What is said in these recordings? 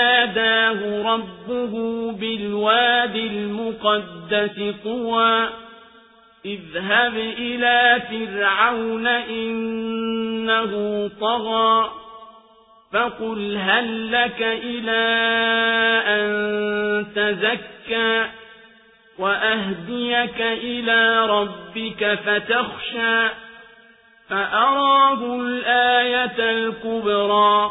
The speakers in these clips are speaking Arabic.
ناداه ربه بالواد المقدس طوى. اذهب إلى فرعون إنه طغى. فقل هل لك إلى أن تزكى وأهديك إلى ربك فتخشى. فأراه الآية الكبرى.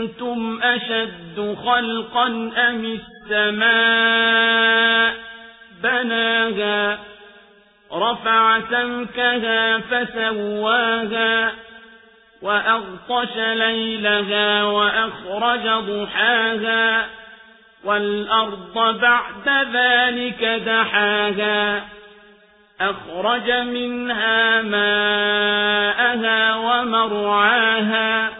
أأنتم أشد خلقا أم السماء بناها رفع سمكها فسواها وأغطش ليلها وأخرج ضحاها والأرض بعد ذلك دحاها أخرج منها ماءها ومرعاها